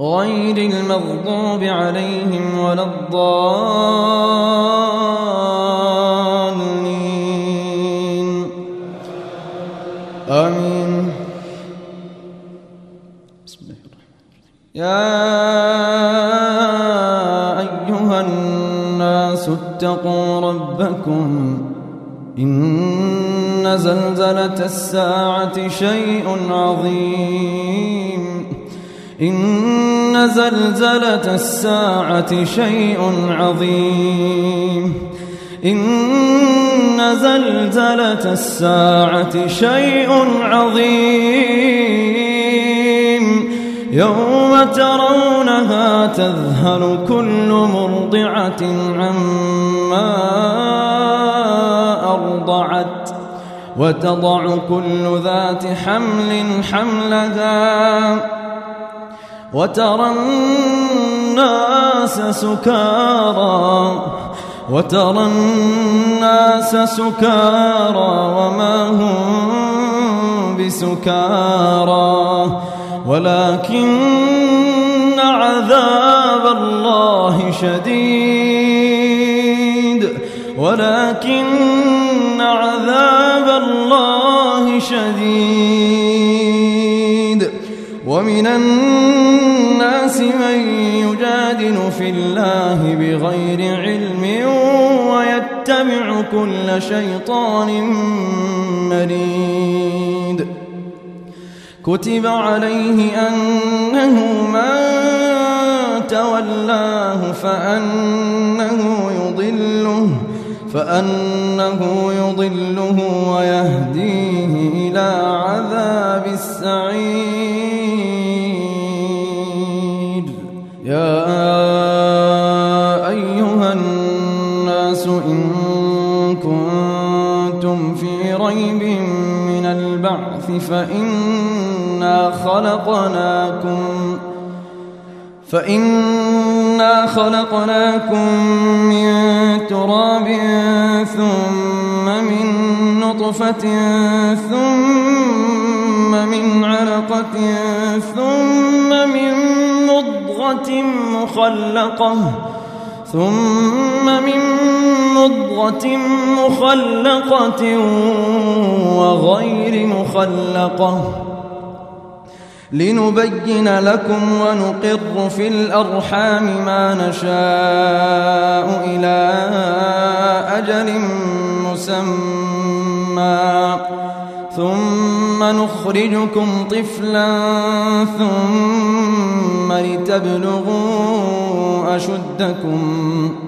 غير المغضوب عليهم ولا الضالين. آمين. بسم الله الرحمن الرحيم. يا أيها الناس اتقوا ربكم. إن زلزلة الساعة شيء عظيم. إن زلزلة الساعة شيء عظيم. إن زلزلة الساعة شيء عظيم. يوم ترونها تذهل كل مرضعة عما أرضعت وتضع كل ذات حمل حملها. وترى الناس سكارى وترى الناس سكارى وما هم بسكارى. ولكن عذاب الله شديد. ولكن عذاب الله شديد. ومن الناس في الله بغير علم ويتبع كل شيطان مريد. كتب عليه أنه من تولاه فأنه يضله فأنه يضله ويهديه إلى عذاب السعير. يا فإنا خلقناكم فإنا خلقناكم من تراب ثم من نطفة ثم من علقة ثم من مضغة مخلقة ثم من مضغة مخلقة مخلقة لنبين لكم ونقر في الأرحام ما نشاء إلى أجل مسمى. ثم نخرجكم طفلا ثم لتبلغوا أشدكم.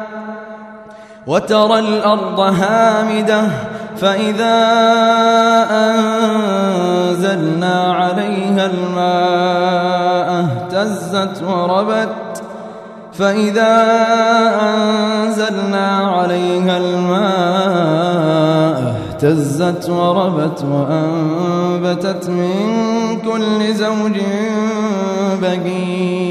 وترى الأرض هامدة فإذا أنزلنا عليها الماء اهتزت وربت فإذا أنزلنا عليها الماء اهتزت وربت وأنبتت من كل زوج بهيج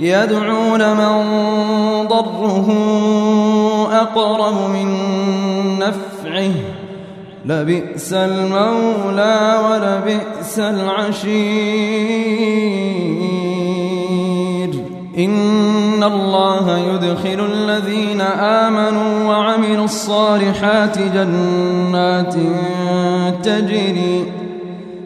يدعو لمن ضره أقرب من نفعه. لبئس المولى ولبئس العشير. إن الله يدخل الذين آمنوا وعملوا الصالحات جنات تجري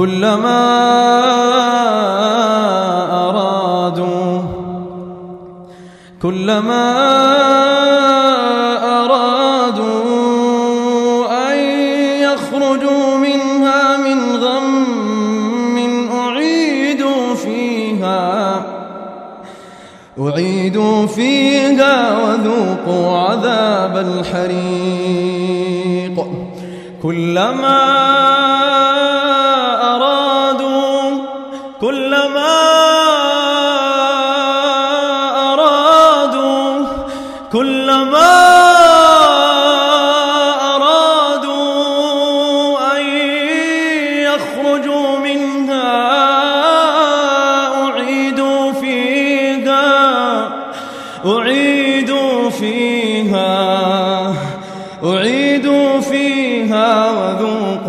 كلما أرادوا كلما أرادوا أن يخرجوا منها من غم أعيدوا فيها أعيدوا فيها وذوقوا عذاب الحريق. كلما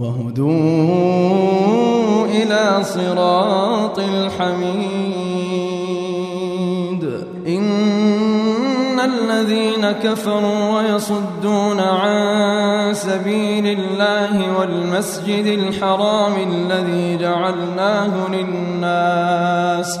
وهدوا إلى صراط الحميد. إن الذين كفروا ويصدون عن سبيل الله والمسجد الحرام الذي جعلناه للناس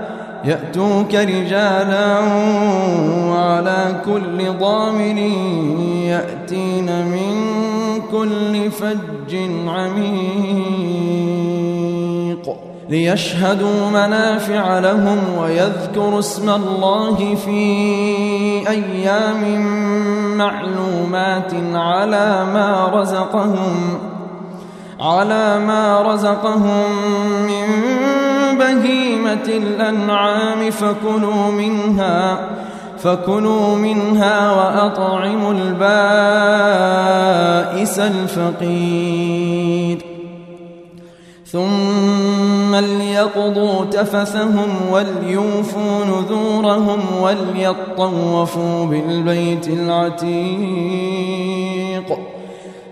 يأتوك رجالا وعلى كل ضامر يأتين من كل فج عميق ليشهدوا منافع لهم ويذكروا اسم الله في أيام معلومات على ما رزقهم على ما رزقهم من بهيمة الأنعام فكلوا منها فكلوا منها وأطعموا البائس الفقير. ثم ليقضوا تفثهم وليوفوا نذورهم وليطوفوا بالبيت العتيق.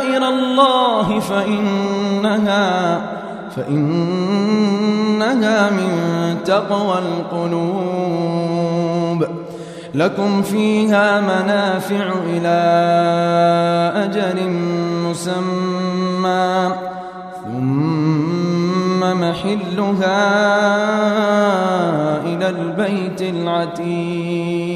الله فإنها فإنها من تقوى القلوب. لكم فيها منافع إلى أجل مسمى. ثم محلها إلى البيت العتيق.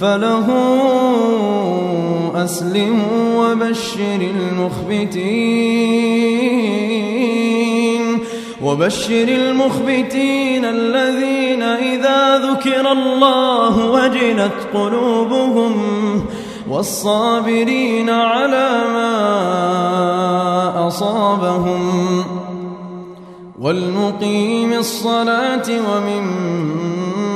فله أسلموا وبشر المخبتين وبشر المخبتين الذين إذا ذكر الله وجلت قلوبهم والصابرين على ما أصابهم. والمقيم الصلاة ومما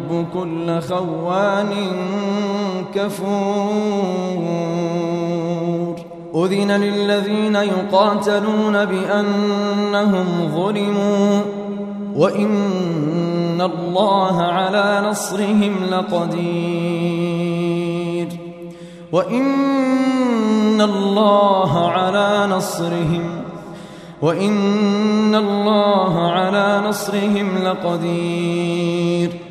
كل خوان كفور. أذن للذين يقاتلون بأنهم ظلموا. وإن الله على نصرهم لقدير. وإن الله على نصرهم. وإن الله على نصرهم لقدير.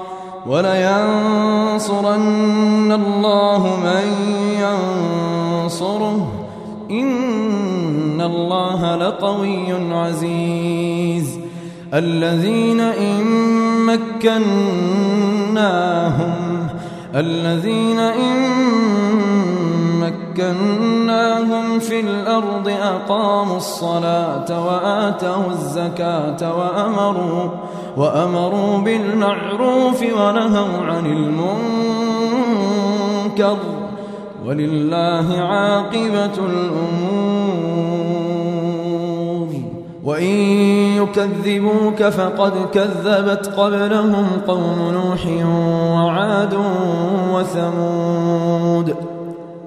ولينصرن الله من ينصره. إن الله لقوي عزيز. الذين إن مكناهم الذين إن مكناهم في الأرض أقاموا الصلاة وآتوا الزكاة وأمروا وأمروا بالمعروف ونهوا عن المنكر ولله عاقبة الأمور. وإن يكذبوك فقد كذبت قبلهم قوم نوح وعاد وثمود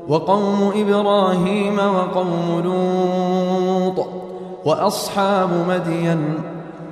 وقوم إبراهيم وقوم لوط وأصحاب مدين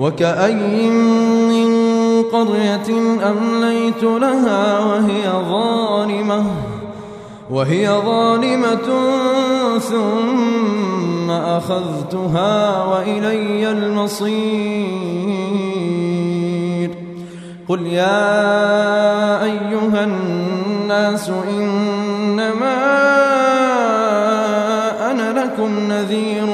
وكأي من قرية أمليت لها وهي ظالمة وهي ظالمة ثم أخذتها وإلي المصير قل يا أيها الناس إنما أنا لكم نذير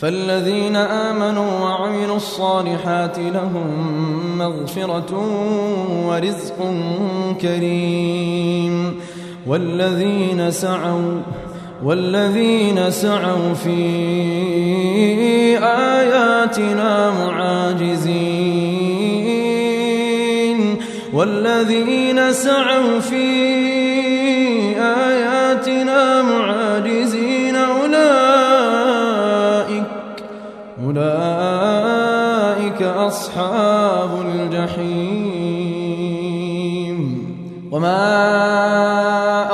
فالذين آمنوا وعملوا الصالحات لهم مغفرة ورزق كريم. والذين سعوا والذين سعوا في آياتنا معاجزين. والذين سعوا في أصحاب الجحيم وما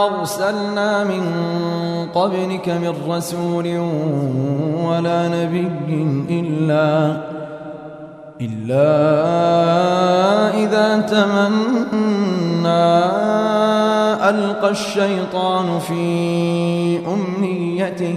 أرسلنا من قبلك من رسول ولا نبي إلا إلا إذا تمنى ألقى الشيطان في أمنيته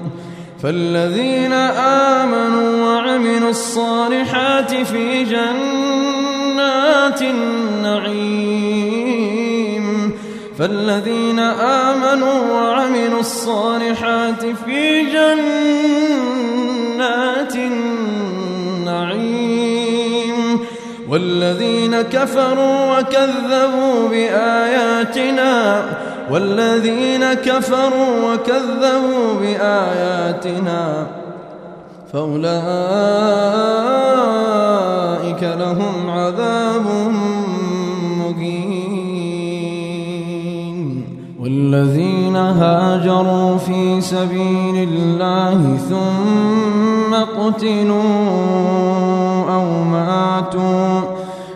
فالذين آمنوا وعملوا الصالحات في جنات النعيم فالذين آمنوا وعملوا الصالحات في جنات النعيم والذين كفروا وكذبوا بآياتنا والذين كفروا وكذبوا بآياتنا فأولئك لهم عذاب مقيم والذين هاجروا في سبيل الله ثم قتلوا أو ماتوا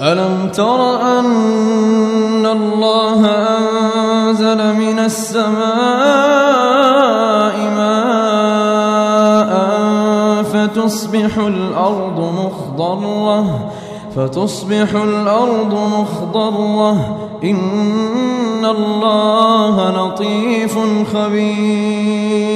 ألم تر أن الله أنزل من السماء ماء فتصبح الأرض مخضرة فتصبح الأرض مخضرة. إن الله لطيف خبير.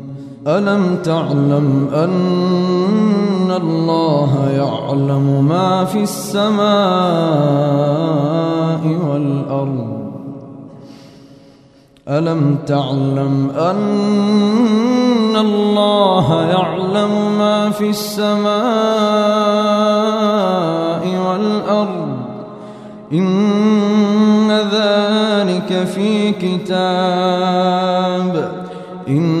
ألم تعلم أن الله يعلم ما في السماء والأرض؟ ألم تعلم أن الله يعلم ما في السماء والأرض؟ إن ذلك في كتاب. إن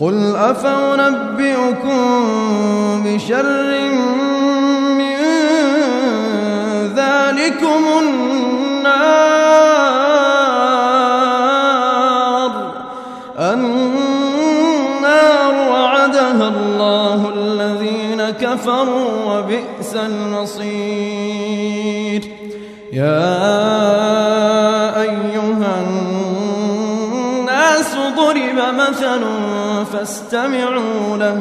قل أفأنبئكم بشر من ذلكم النار النار وعدها الله الذين كفروا وبئس المصير يا ضرب مثل فاستمعوا له.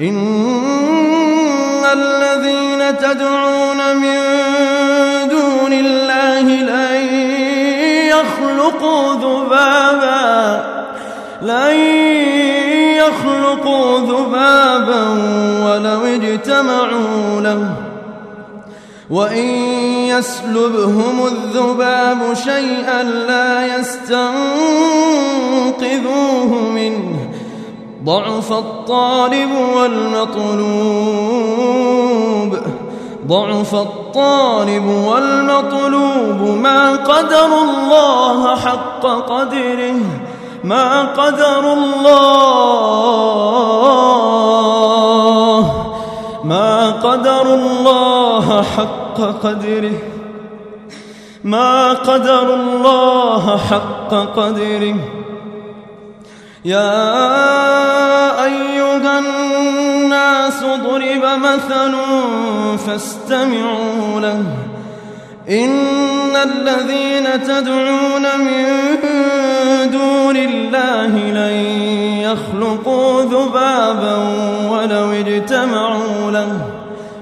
إن تدعون من دون الله لن يخلقوا ذبابا. لن يخلقوا ذبابا ولو اجتمعوا له. وإن يسلبهم الذباب شيئا لا يستنقذوه منه. ضعف الطالب والمطلوب ضعف الطالب والمطلوب. ما قدر الله حق قدره ما قدر الله ما قدر الله حق قدره. ما قدر الله حق قدره. يا أيها الناس ضرب مثل فاستمعوا له. إن الذين تدعون من دون الله لن يخلقوا ذبابا ولو اجتمعوا له.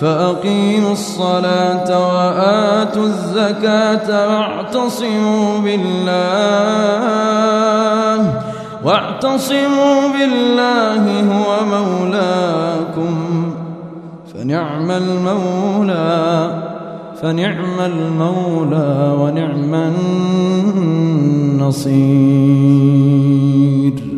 فأقيموا الصلاة وآتوا الزكاة واعتصموا بالله واعتصموا بالله هو مولاكم فنعم المولى فنعم المولى ونعم النصير